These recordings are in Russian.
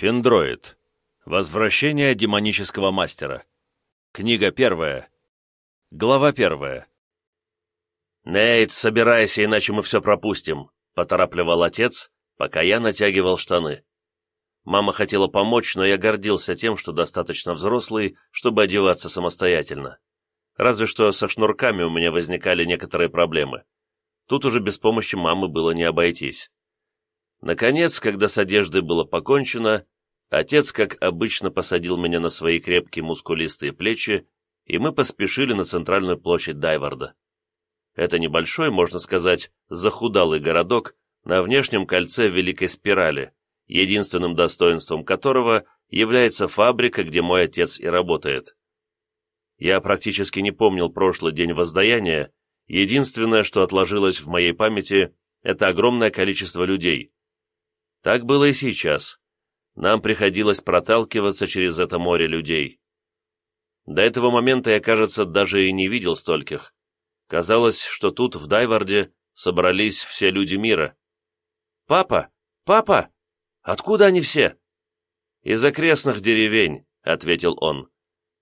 Фендроид. Возвращение демонического мастера. Книга первая. Глава первая. «Нейт, собирайся, иначе мы все пропустим», — поторапливал отец, пока я натягивал штаны. Мама хотела помочь, но я гордился тем, что достаточно взрослый, чтобы одеваться самостоятельно. Разве что со шнурками у меня возникали некоторые проблемы. Тут уже без помощи мамы было не обойтись. Наконец, когда с одеждой было покончено, отец, как обычно, посадил меня на свои крепкие мускулистые плечи, и мы поспешили на центральную площадь Дайварда. Это небольшой, можно сказать, захудалый городок на внешнем кольце Великой Спирали, единственным достоинством которого является фабрика, где мой отец и работает. Я практически не помнил прошлый день воздаяния, единственное, что отложилось в моей памяти, это огромное количество людей, так было и сейчас. Нам приходилось проталкиваться через это море людей. До этого момента я, кажется, даже и не видел стольких. Казалось, что тут, в Дайварде, собрались все люди мира. «Папа! Папа! Откуда они все?» «Из окрестных деревень», — ответил он.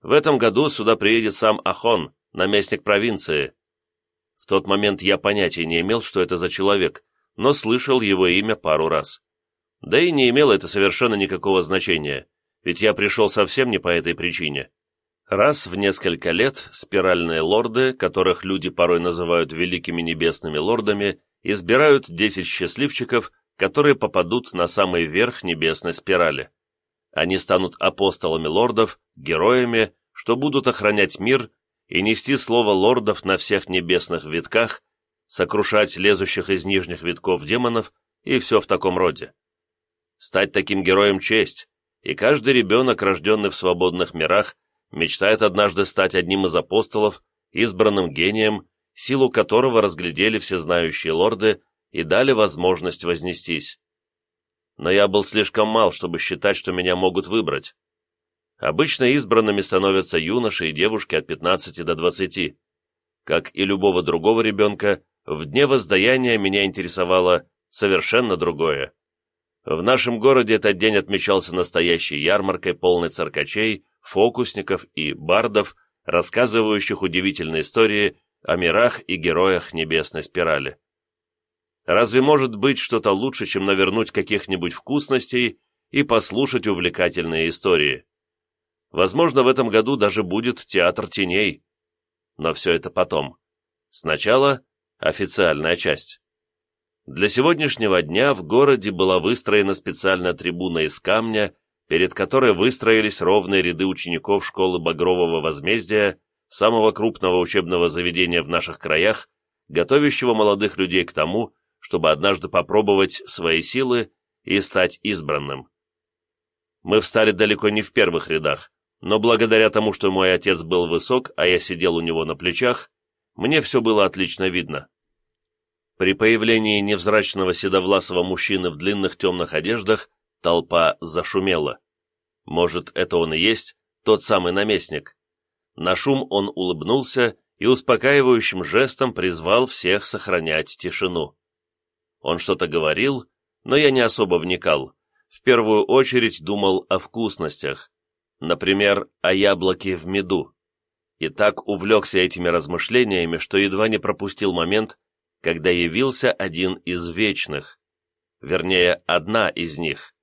«В этом году сюда приедет сам Ахон, наместник провинции». В тот момент я понятия не имел, что это за человек, но слышал его имя пару раз. Да и не имело это совершенно никакого значения, ведь я пришел совсем не по этой причине. Раз в несколько лет спиральные лорды, которых люди порой называют великими небесными лордами, избирают 10 счастливчиков, которые попадут на самый верх небесной спирали. Они станут апостолами лордов, героями, что будут охранять мир и нести слово лордов на всех небесных витках, сокрушать лезущих из нижних витков демонов и все в таком роде. Стать таким героем – честь, и каждый ребенок, рожденный в свободных мирах, мечтает однажды стать одним из апостолов, избранным гением, силу которого разглядели всезнающие лорды и дали возможность вознестись. Но я был слишком мал, чтобы считать, что меня могут выбрать. Обычно избранными становятся юноши и девушки от 15 до 20. Как и любого другого ребенка, в дне воздаяния меня интересовало совершенно другое. В нашем городе этот день отмечался настоящей ярмаркой, полной циркачей, фокусников и бардов, рассказывающих удивительные истории о мирах и героях небесной спирали. Разве может быть что-то лучше, чем навернуть каких-нибудь вкусностей и послушать увлекательные истории? Возможно, в этом году даже будет театр теней. Но все это потом. Сначала официальная часть. Для сегодняшнего дня в городе была выстроена специальная трибуна из камня, перед которой выстроились ровные ряды учеников школы Багрового возмездия, самого крупного учебного заведения в наших краях, готовящего молодых людей к тому, чтобы однажды попробовать свои силы и стать избранным. Мы встали далеко не в первых рядах, но благодаря тому, что мой отец был высок, а я сидел у него на плечах, мне все было отлично видно. При появлении невзрачного седовласого мужчины в длинных темных одеждах толпа зашумела. Может, это он и есть тот самый наместник. На шум он улыбнулся и успокаивающим жестом призвал всех сохранять тишину. Он что-то говорил, но я не особо вникал. В первую очередь думал о вкусностях. Например, о яблоке в меду. И так увлекся этими размышлениями, что едва не пропустил момент, когда явился один из вечных, вернее, одна из них.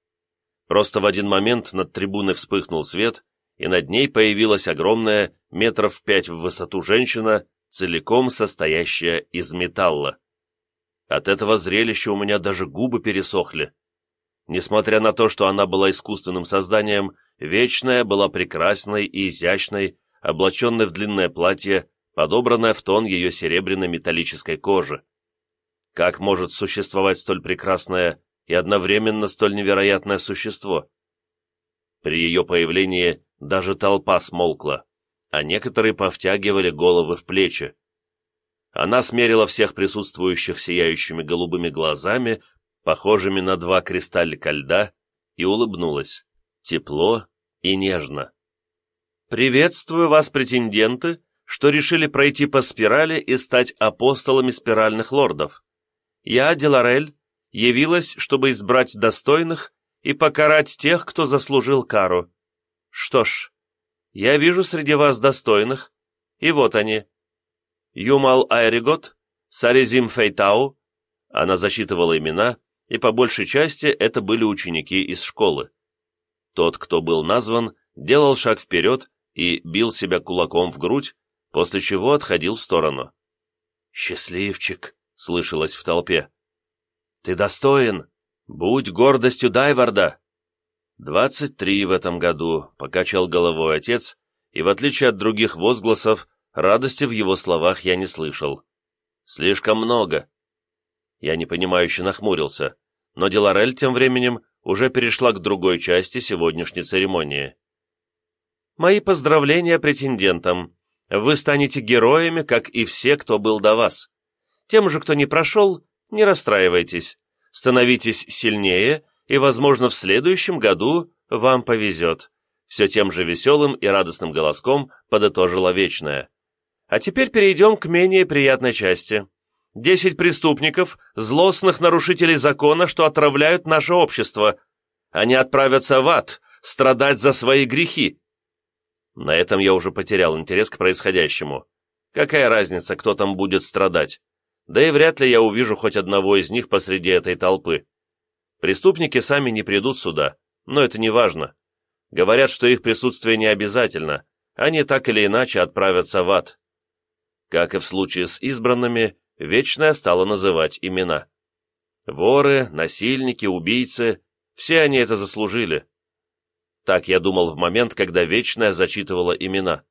Просто в один момент над трибуной вспыхнул свет, и над ней появилась огромная, метров пять в высоту женщина, целиком состоящая из металла. От этого зрелища у меня даже губы пересохли. Несмотря на то, что она была искусственным созданием, Вечная была прекрасной и изящной, облаченной в длинное платье, подобранная в тон ее серебряной металлической кожи. Как может существовать столь прекрасное и одновременно столь невероятное существо? При ее появлении даже толпа смолкла, а некоторые повтягивали головы в плечи. Она смерила всех присутствующих сияющими голубыми глазами, похожими на два кристаллика льда, и улыбнулась, тепло и нежно. «Приветствую вас, претенденты, что решили пройти по спирали и стать апостолами спиральных лордов. Я, Деларель, явилась, чтобы избрать достойных и покарать тех, кто заслужил кару. Что ж, я вижу среди вас достойных, и вот они. Юмал Айригот, Саризим Фейтау, она зачитывала имена, и по большей части это были ученики из школы. Тот, кто был назван, делал шаг вперед и бил себя кулаком в грудь, после чего отходил в сторону. «Счастливчик!» — слышалось в толпе. «Ты достоин! Будь гордостью Дайварда!» «Двадцать три в этом году», — покачал головой отец, и, в отличие от других возгласов, радости в его словах я не слышал. «Слишком много». Я непонимающе нахмурился, но Деларель тем временем уже перешла к другой части сегодняшней церемонии. «Мои поздравления претендентам. Вы станете героями, как и все, кто был до вас. Тем же, кто не прошел, не расстраивайтесь. Становитесь сильнее, и, возможно, в следующем году вам повезет. Все тем же веселым и радостным голоском подытожила Вечная. А теперь перейдем к менее приятной части. Десять преступников, злостных нарушителей закона, что отравляют наше общество. Они отправятся в ад, страдать за свои грехи. На этом я уже потерял интерес к происходящему. Какая разница, кто там будет страдать? Да и вряд ли я увижу хоть одного из них посреди этой толпы. Преступники сами не придут сюда, но это не важно. Говорят, что их присутствие не обязательно, они так или иначе отправятся в ад. Как и в случае с избранными, Вечная стала называть имена. Воры, насильники, убийцы – все они это заслужили. Так я думал в момент, когда Вечная зачитывала имена.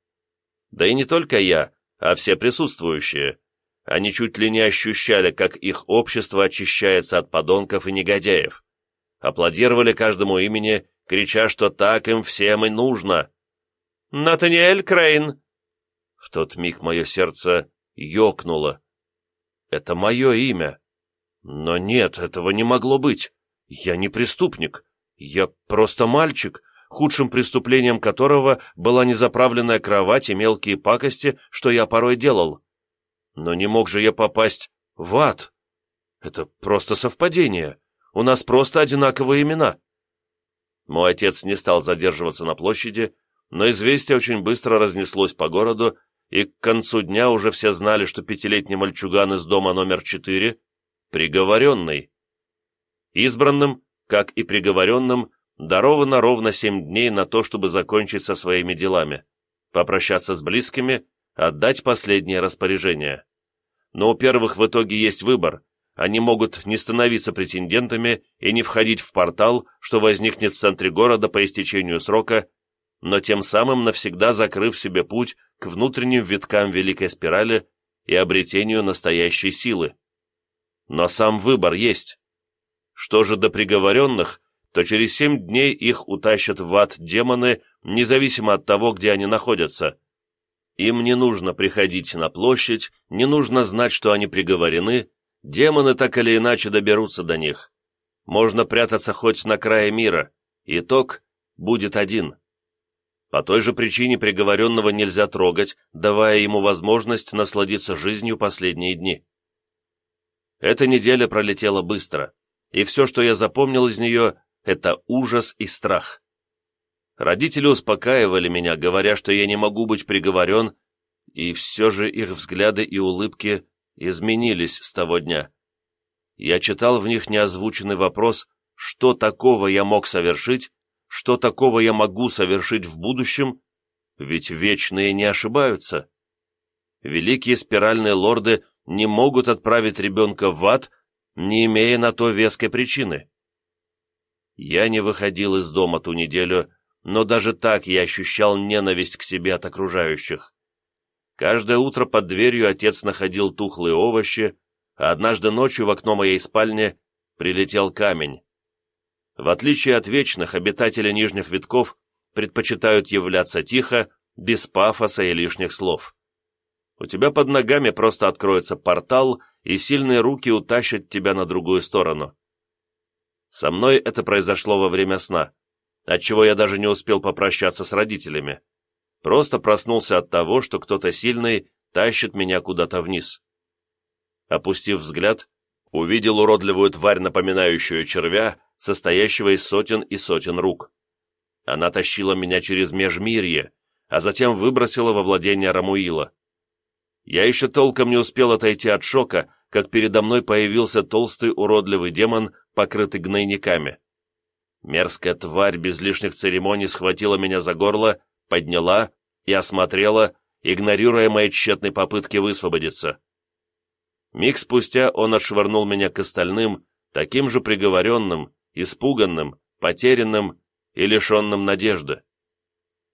Да и не только я, а все присутствующие. Они чуть ли не ощущали, как их общество очищается от подонков и негодяев. Аплодировали каждому имени, крича, что так им всем и нужно. «Натаниэль Крейн!» В тот миг мое сердце ёкнуло. «Это мое имя. Но нет, этого не могло быть. Я не преступник. Я просто мальчик, худшим преступлением которого была незаправленная кровать и мелкие пакости, что я порой делал. Но не мог же я попасть в ад. Это просто совпадение. У нас просто одинаковые имена. Мой отец не стал задерживаться на площади, но известие очень быстро разнеслось по городу, и к концу дня уже все знали, что пятилетний мальчуган из дома номер четыре — приговоренный. Избранным, как и приговоренным, даровано ровно семь дней на то, чтобы закончить со своими делами, попрощаться с близкими отдать последнее распоряжение. Но у первых в итоге есть выбор. Они могут не становиться претендентами и не входить в портал, что возникнет в центре города по истечению срока, но тем самым навсегда закрыв себе путь к внутренним виткам Великой Спирали и обретению настоящей силы. Но сам выбор есть. Что же до приговоренных, то через семь дней их утащат в ад демоны, независимо от того, где они находятся, им не нужно приходить на площадь, не нужно знать, что они приговорены, демоны так или иначе доберутся до них. Можно прятаться хоть на крае мира, итог будет один. По той же причине приговоренного нельзя трогать, давая ему возможность насладиться жизнью последние дни. Эта неделя пролетела быстро, и все, что я запомнил из нее, это ужас и страх. Родители успокаивали меня, говоря, что я не могу быть приговорен, и все же их взгляды и улыбки изменились с того дня. Я читал в них неозвученный вопрос, что такого я мог совершить, что такого я могу совершить в будущем, ведь вечные не ошибаются. Великие спиральные лорды не могут отправить ребенка в ад, не имея на то веской причины. Я не выходил из дома ту неделю, но даже так я ощущал ненависть к себе от окружающих. Каждое утро под дверью отец находил тухлые овощи, а однажды ночью в окно моей спальни прилетел камень. В отличие от вечных, обитатели нижних витков предпочитают являться тихо, без пафоса и лишних слов. У тебя под ногами просто откроется портал, и сильные руки утащат тебя на другую сторону. Со мной это произошло во время сна отчего я даже не успел попрощаться с родителями. Просто проснулся от того, что кто-то сильный тащит меня куда-то вниз. Опустив взгляд, увидел уродливую тварь, напоминающую червя, состоящего из сотен и сотен рук. Она тащила меня через межмирье, а затем выбросила во владение Рамуила. Я еще толком не успел отойти от шока, как передо мной появился толстый уродливый демон, покрытый гнойниками. Мерзкая тварь без лишних церемоний схватила меня за горло, подняла и осмотрела, игнорируя мои тщетные попытки высвободиться. Миг спустя он отшвырнул меня к остальным, таким же приговоренным, испуганным, потерянным и лишенным надежды.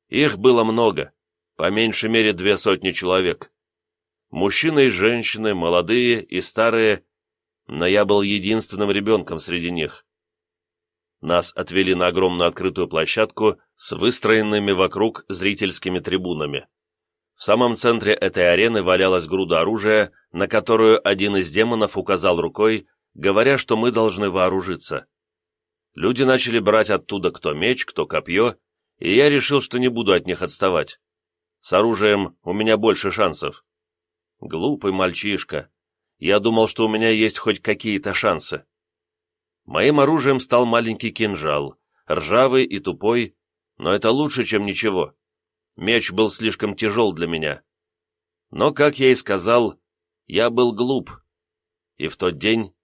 Их было много, по меньшей мере две сотни человек. Мужчины и женщины, молодые и старые, но я был единственным ребенком среди них. Нас отвели на огромную открытую площадку с выстроенными вокруг зрительскими трибунами. В самом центре этой арены валялась груда оружия, на которую один из демонов указал рукой, говоря, что мы должны вооружиться. Люди начали брать оттуда кто меч, кто копье, и я решил, что не буду от них отставать. С оружием у меня больше шансов. Глупый мальчишка. Я думал, что у меня есть хоть какие-то шансы. Моим оружием стал маленький кинжал, ржавый и тупой, но это лучше, чем ничего. Меч был слишком тяжел для меня. Но, как я и сказал, я был глуп. И в тот день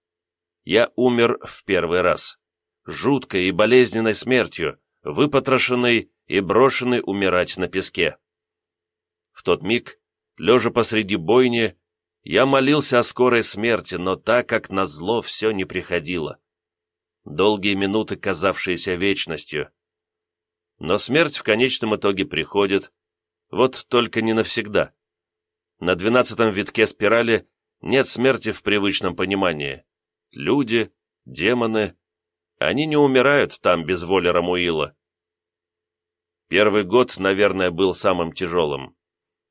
я умер в первый раз. Жуткой и болезненной смертью, выпотрошенный и брошенный умирать на песке. В тот миг, лежа посреди бойни, я молился о скорой смерти, но так как назло все не приходило долгие минуты, казавшиеся вечностью. Но смерть в конечном итоге приходит, вот только не навсегда. На двенадцатом витке спирали нет смерти в привычном понимании. Люди, демоны, они не умирают там без воли Рамуила. Первый год, наверное, был самым тяжелым.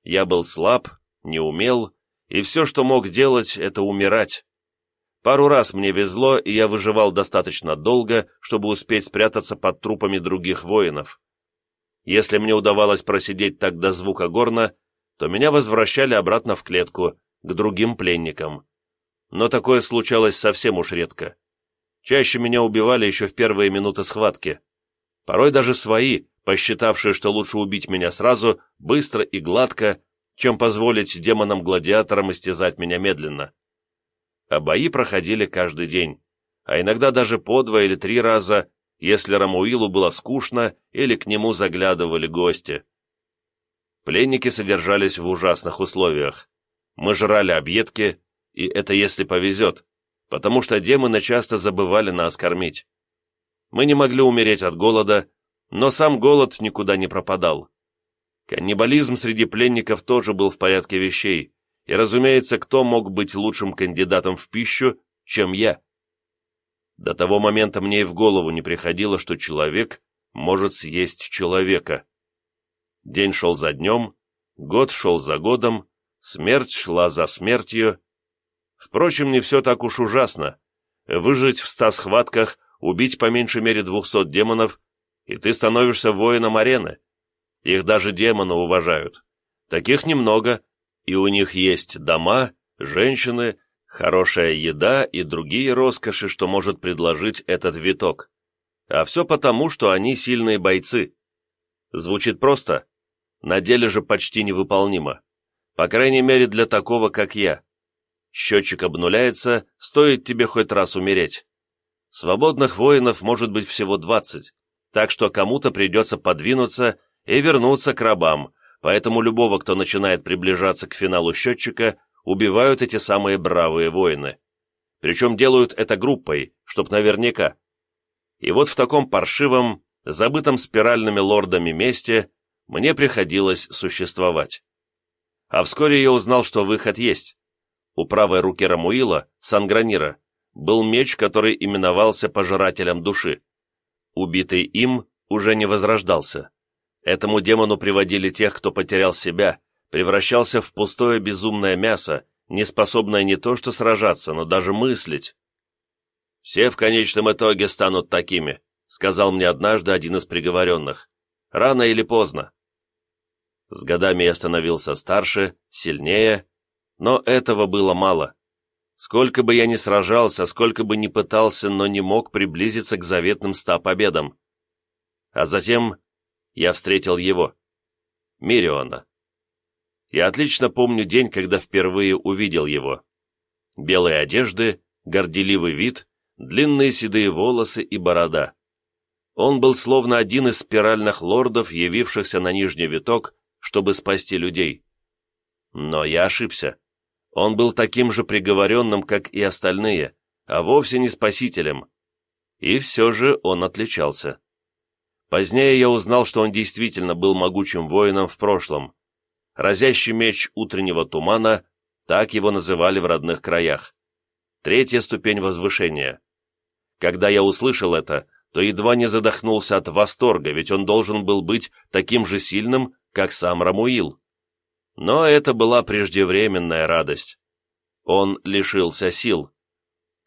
Я был слаб, не умел, и все, что мог делать, это умирать. Пару раз мне везло, и я выживал достаточно долго, чтобы успеть спрятаться под трупами других воинов. Если мне удавалось просидеть так до звука горна, то меня возвращали обратно в клетку, к другим пленникам. Но такое случалось совсем уж редко. Чаще меня убивали еще в первые минуты схватки. Порой даже свои, посчитавшие, что лучше убить меня сразу, быстро и гладко, чем позволить демонам-гладиаторам истязать меня медленно а бои проходили каждый день, а иногда даже по два или три раза, если Рамуилу было скучно или к нему заглядывали гости. Пленники содержались в ужасных условиях. Мы жрали объедки, и это если повезет, потому что демоны часто забывали нас кормить. Мы не могли умереть от голода, но сам голод никуда не пропадал. Каннибализм среди пленников тоже был в порядке вещей, и, разумеется, кто мог быть лучшим кандидатом в пищу, чем я? До того момента мне и в голову не приходило, что человек может съесть человека. День шел за днем, год шел за годом, смерть шла за смертью. Впрочем, не все так уж ужасно. Выжить в ста схватках, убить по меньшей мере двухсот демонов, и ты становишься воином арены. Их даже демоны уважают. Таких немного, и у них есть дома, женщины, хорошая еда и другие роскоши, что может предложить этот виток. А все потому, что они сильные бойцы. Звучит просто, на деле же почти невыполнимо. По крайней мере для такого, как я. Счетчик обнуляется, стоит тебе хоть раз умереть. Свободных воинов может быть всего двадцать, так что кому-то придется подвинуться и вернуться к рабам, поэтому любого, кто начинает приближаться к финалу счетчика, убивают эти самые бравые воины. Причем делают это группой, чтоб наверняка. И вот в таком паршивом, забытом спиральными лордами месте мне приходилось существовать. А вскоре я узнал, что выход есть. У правой руки Рамуила, Сангранира, был меч, который именовался Пожирателем Души. Убитый им уже не возрождался. Этому демону приводили тех, кто потерял себя, превращался в пустое безумное мясо, не способное не то что сражаться, но даже мыслить. «Все в конечном итоге станут такими», — сказал мне однажды один из приговоренных. «Рано или поздно». С годами я становился старше, сильнее, но этого было мало. Сколько бы я ни сражался, сколько бы ни пытался, но не мог приблизиться к заветным ста победам. А затем я встретил его, Мириона. Я отлично помню день, когда впервые увидел его. Белые одежды, горделивый вид, длинные седые волосы и борода. Он был словно один из спиральных лордов, явившихся на нижний виток, чтобы спасти людей. Но я ошибся. Он был таким же приговоренным, как и остальные, а вовсе не спасителем. И все же он отличался. Позднее я узнал, что он действительно был могучим воином в прошлом. Разящий меч утреннего тумана, так его называли в родных краях. Третья ступень возвышения. Когда я услышал это, то едва не задохнулся от восторга, ведь он должен был быть таким же сильным, как сам Рамуил. Но это была преждевременная радость. Он лишился сил.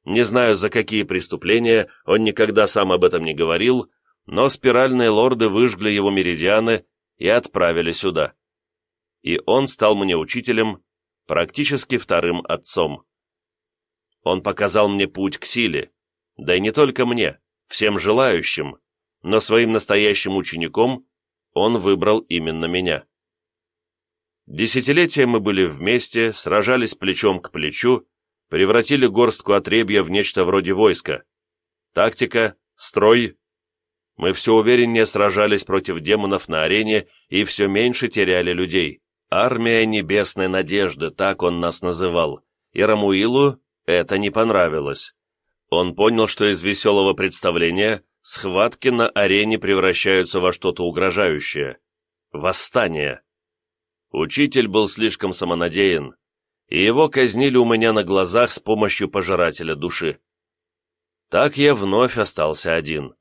Не знаю, за какие преступления, он никогда сам об этом не говорил, но спиральные лорды выжгли его меридианы и отправили сюда. И он стал мне учителем, практически вторым отцом. Он показал мне путь к силе, да и не только мне, всем желающим, но своим настоящим учеником он выбрал именно меня. Десятилетия мы были вместе, сражались плечом к плечу, превратили горстку отребья в нечто вроде войска. Тактика, строй. Мы все увереннее сражались против демонов на арене и все меньше теряли людей. Армия небесной надежды, так он нас называл. И Рамуилу это не понравилось. Он понял, что из веселого представления схватки на арене превращаются во что-то угрожающее. Восстание. Учитель был слишком самонадеян, и его казнили у меня на глазах с помощью пожирателя души. Так я вновь остался один.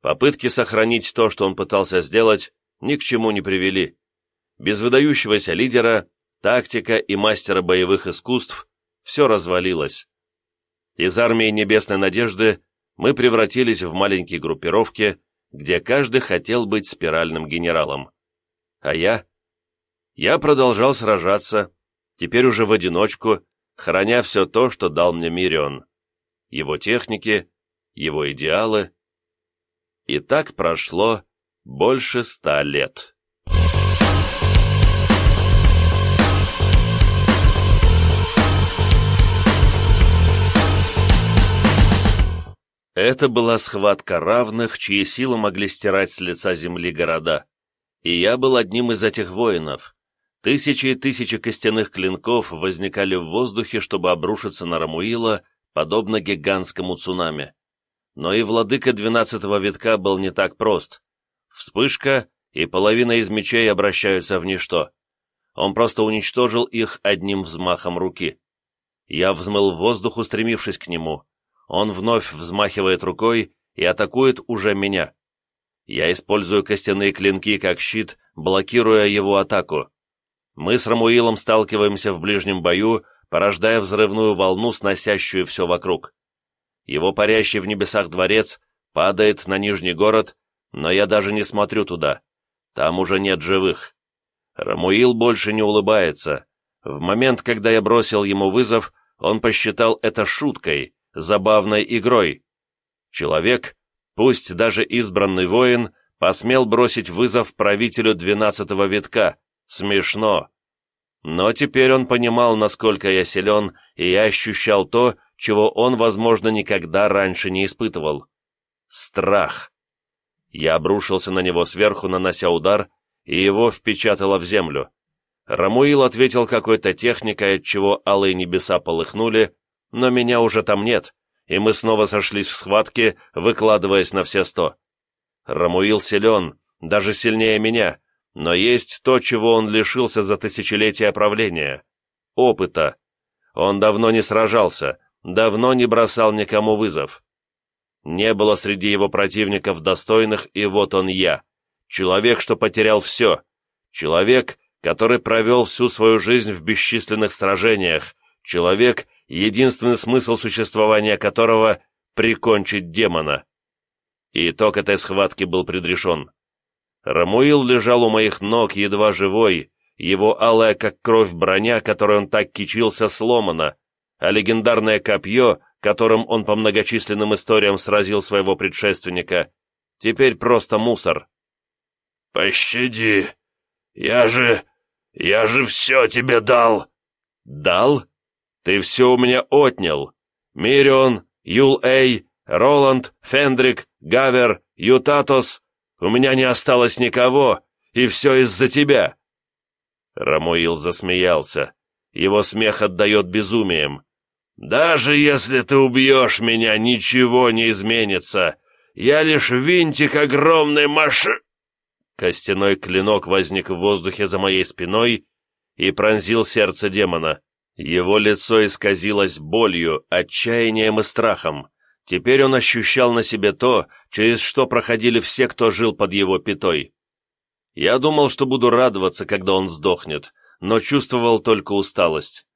Попытки сохранить то, что он пытался сделать, ни к чему не привели. Без выдающегося лидера, тактика и мастера боевых искусств все развалилось. Из армии Небесной Надежды мы превратились в маленькие группировки, где каждый хотел быть спиральным генералом. А я я продолжал сражаться, теперь уже в одиночку, храня все то, что дал мне Мирион. Его техники, его идеалы. И так прошло больше ста лет. Это была схватка равных, чьи силы могли стирать с лица земли города. И я был одним из этих воинов, Тысячи и тысячи костяных клинков возникали в воздухе, чтобы обрушиться на Рамуила, подобно гигантскому цунами. Но и владыка двенадцатого витка был не так прост. Вспышка, и половина из мечей обращаются в ничто. Он просто уничтожил их одним взмахом руки. Я взмыл в воздух, устремившись к нему. Он вновь взмахивает рукой и атакует уже меня. Я использую костяные клинки как щит, блокируя его атаку. Мы с Рамуилом сталкиваемся в ближнем бою, порождая взрывную волну, сносящую все вокруг. Его парящий в небесах дворец падает на Нижний город, но я даже не смотрю туда. Там уже нет живых. Рамуил больше не улыбается. В момент, когда я бросил ему вызов, он посчитал это шуткой, забавной игрой. Человек, пусть даже избранный воин, посмел бросить вызов правителю двенадцатого витка, Смешно. Но теперь он понимал, насколько я силен, и я ощущал то, чего он, возможно, никогда раньше не испытывал. Страх. Я обрушился на него сверху, нанося удар, и его впечатало в землю. Рамуил ответил какой-то техникой, от чего алые небеса полыхнули, но меня уже там нет, и мы снова сошлись в схватке, выкладываясь на все сто. Рамуил силен, даже сильнее меня, но есть то, чего он лишился за тысячелетия правления — опыта. Он давно не сражался, давно не бросал никому вызов. Не было среди его противников достойных, и вот он я. Человек, что потерял все. Человек, который провел всю свою жизнь в бесчисленных сражениях. Человек, единственный смысл существования которого — прикончить демона. И итог этой схватки был предрешен. Рамуил лежал у моих ног, едва живой, его алая, как кровь броня, которой он так кичился, сломана. а легендарное копье, которым он по многочисленным историям сразил своего предшественника, теперь просто мусор. «Пощади! Я же... я же все тебе дал!» «Дал? Ты все у меня отнял! Мирион, Юл-Эй, Роланд, Фендрик, Гавер, Ютатос. У меня не осталось никого, и все из-за тебя!» Рамуил засмеялся. Его смех отдает безумием. «Даже если ты убьешь меня, ничего не изменится. Я лишь винтик огромной маши...» Костяной клинок возник в воздухе за моей спиной и пронзил сердце демона. Его лицо исказилось болью, отчаянием и страхом. Теперь он ощущал на себе то, через что проходили все, кто жил под его пятой. Я думал, что буду радоваться, когда он сдохнет, но чувствовал только усталость.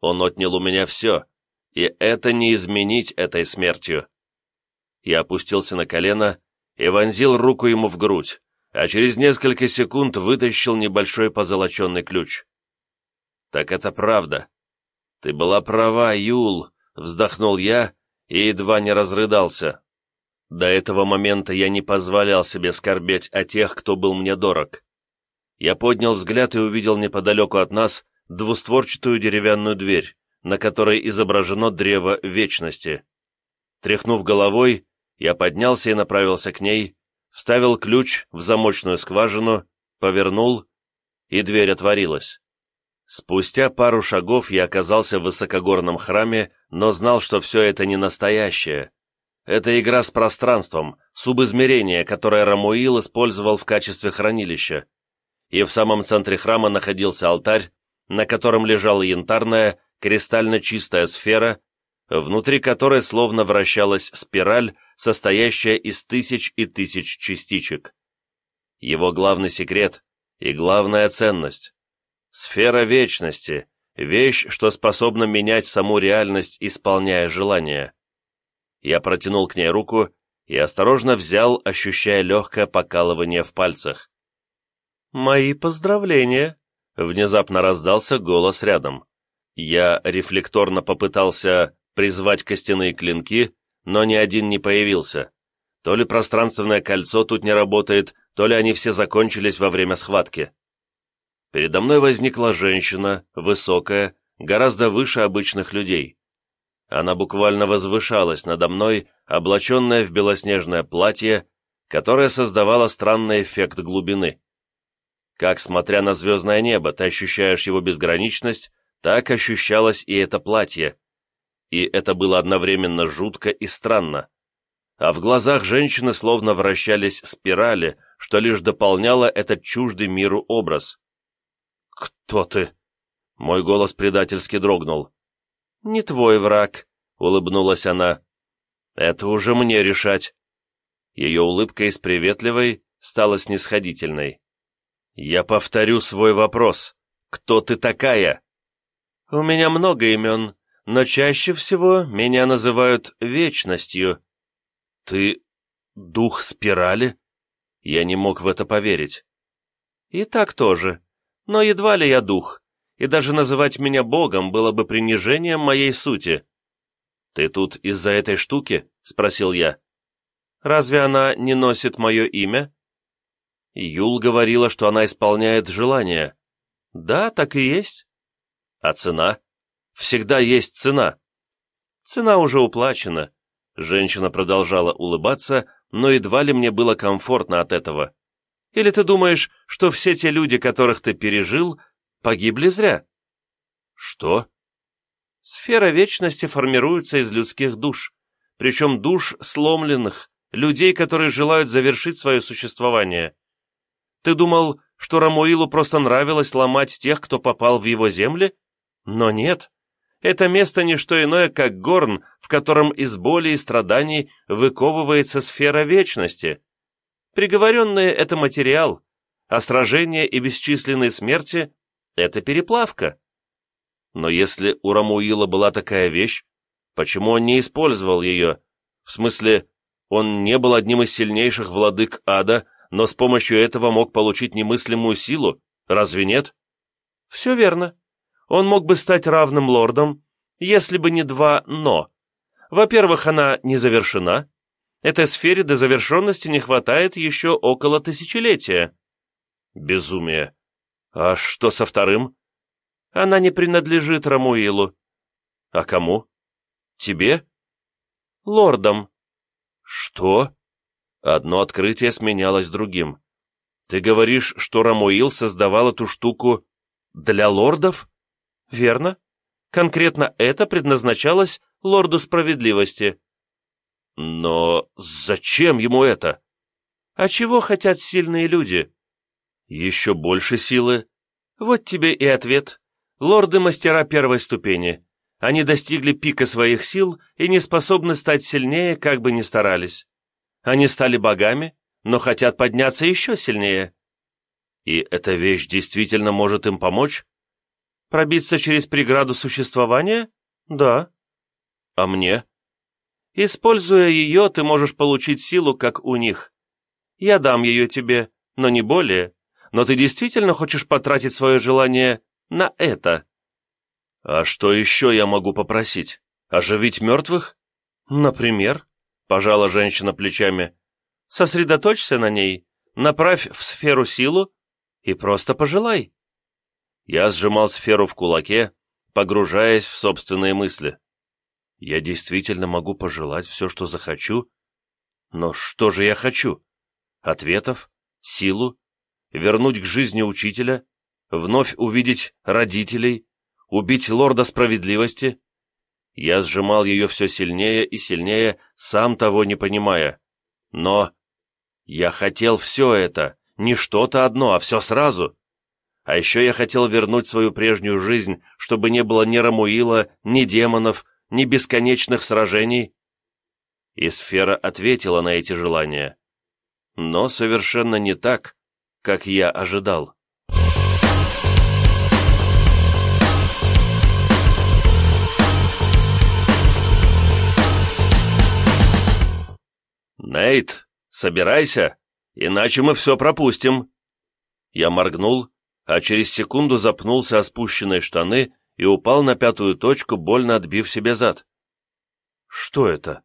Он отнял у меня все, и это не изменить этой смертью. Я опустился на колено и вонзил руку ему в грудь, а через несколько секунд вытащил небольшой позолоченный ключ. «Так это правда. Ты была права, Юл», — вздохнул я и едва не разрыдался. До этого момента я не позволял себе скорбеть о тех, кто был мне дорог. Я поднял взгляд и увидел неподалеку от нас двустворчатую деревянную дверь, на которой изображено древо вечности. Тряхнув головой, я поднялся и направился к ней, вставил ключ в замочную скважину, повернул, и дверь отворилась. Спустя пару шагов я оказался в высокогорном храме, но знал, что все это не настоящее, это игра с пространством, субизмерение, которое Рамуил использовал в качестве хранилища. И в самом центре храма находился алтарь, на котором лежала янтарная, кристально чистая сфера, внутри которой словно вращалась спираль, состоящая из тысяч и тысяч частичек. Его главный секрет и главная ценность — сфера вечности, вещь, что способна менять саму реальность, исполняя желания. Я протянул к ней руку и осторожно взял, ощущая легкое покалывание в пальцах. «Мои поздравления!» — внезапно раздался голос рядом. Я рефлекторно попытался призвать костяные клинки, но ни один не появился. То ли пространственное кольцо тут не работает, то ли они все закончились во время схватки. Передо мной возникла женщина, высокая, гораздо выше обычных людей. Она буквально возвышалась надо мной, облаченная в белоснежное платье, которое создавало странный эффект глубины. Как, смотря на звездное небо, ты ощущаешь его безграничность, так ощущалось и это платье. И это было одновременно жутко и странно. А в глазах женщины словно вращались спирали, что лишь дополняло этот чуждый миру образ. «Кто ты?» Мой голос предательски дрогнул. «Не твой враг», — улыбнулась она. «Это уже мне решать». Ее улыбка из приветливой стала снисходительной. «Я повторю свой вопрос. Кто ты такая?» «У меня много имен, но чаще всего меня называют Вечностью». «Ты дух спирали?» Я не мог в это поверить. «И так тоже. Но едва ли я дух и даже называть меня Богом было бы принижением моей сути. «Ты тут из-за этой штуки?» — спросил я. «Разве она не носит мое имя?» Юл говорила, что она исполняет желания. «Да, так и есть». «А цена?» «Всегда есть цена». «Цена уже уплачена». Женщина продолжала улыбаться, но едва ли мне было комфортно от этого. «Или ты думаешь, что все те люди, которых ты пережил, погибли зря. Что? Сфера вечности формируется из людских душ, причем душ сломленных, людей, которые желают завершить свое существование. Ты думал, что Рамуилу просто нравилось ломать тех, кто попал в его земли? Но нет. Это место не что иное, как горн, в котором из боли и страданий выковывается сфера вечности. Приговоренные — это материал, а сражения и бесчисленные смерти это переплавка. Но если у Рамуила была такая вещь, почему он не использовал ее? В смысле, он не был одним из сильнейших владык ада, но с помощью этого мог получить немыслимую силу, разве нет? Все верно. Он мог бы стать равным лордом, Если бы не два «но». Во-первых, она не завершена. Этой сфере до завершенности не хватает еще около тысячелетия. Безумие. А что со вторым? Она не принадлежит Рамуилу. А кому? Тебе? Лордам. Что? Одно открытие сменялось другим. Ты говоришь, что Рамуил создавал эту штуку для лордов? Верно. Конкретно это предназначалось лорду справедливости. Но зачем ему это? А чего хотят сильные люди? Еще больше силы? Вот тебе и ответ. Лорды-мастера первой ступени. Они достигли пика своих сил и не способны стать сильнее, как бы ни старались. Они стали богами, но хотят подняться еще сильнее. И эта вещь действительно может им помочь? Пробиться через преграду существования? Да. А мне? Используя ее, ты можешь получить силу, как у них. Я дам ее тебе, но не более. Но ты действительно хочешь потратить свое желание на это? А что еще я могу попросить? Оживить мертвых? Например, пожала женщина плечами. Сосредоточься на ней, направь в сферу силу и просто пожелай. Я сжимал сферу в кулаке, погружаясь в собственные мысли. Я действительно могу пожелать все, что захочу? Но что же я хочу? Ответов? Силу? Вернуть к жизни учителя? Вновь увидеть родителей? Убить лорда справедливости? Я сжимал ее все сильнее и сильнее, сам того не понимая. Но я хотел все это, не что-то одно, а все сразу. А еще я хотел вернуть свою прежнюю жизнь, чтобы не было ни Рамуила, ни демонов, ни бесконечных сражений. И сфера ответила на эти желания. Но совершенно не так, как я ожидал. «Нейт, собирайся, иначе мы все пропустим». Я моргнул, а через секунду запнулся о спущенные штаны и упал на пятую точку, больно отбив себе зад. Что это?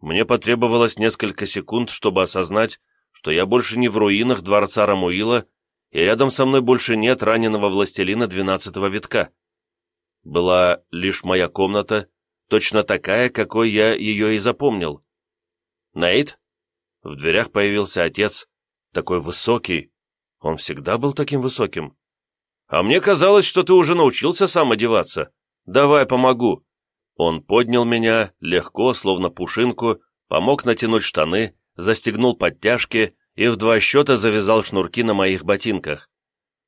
Мне потребовалось несколько секунд, чтобы осознать, что я больше не в руинах дворца Рамуила, и рядом со мной больше нет раненого властелина двенадцатого витка. Была лишь моя комната, точно такая, какой я ее и запомнил. «Нейт?» В дверях появился отец, такой высокий, он всегда был таким высоким. А мне казалось, что ты уже научился сам одеваться. Давай помогу. Он поднял меня, легко, словно пушинку, помог натянуть штаны, застегнул подтяжки и в два счета завязал шнурки на моих ботинках.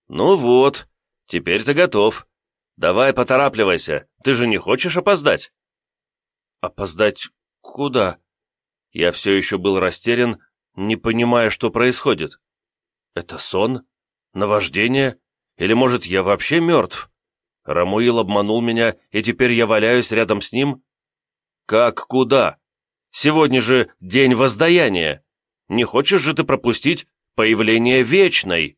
«Ну вот, теперь ты готов. Давай поторапливайся, ты же не хочешь опоздать?» «Опоздать куда?» Я все еще был растерян, не понимая, что происходит. Это сон? Наваждение? Или, может, я вообще мертв? Рамуил обманул меня, и теперь я валяюсь рядом с ним? Как куда? Сегодня же день воздаяния. Не хочешь же ты пропустить появление Вечной?»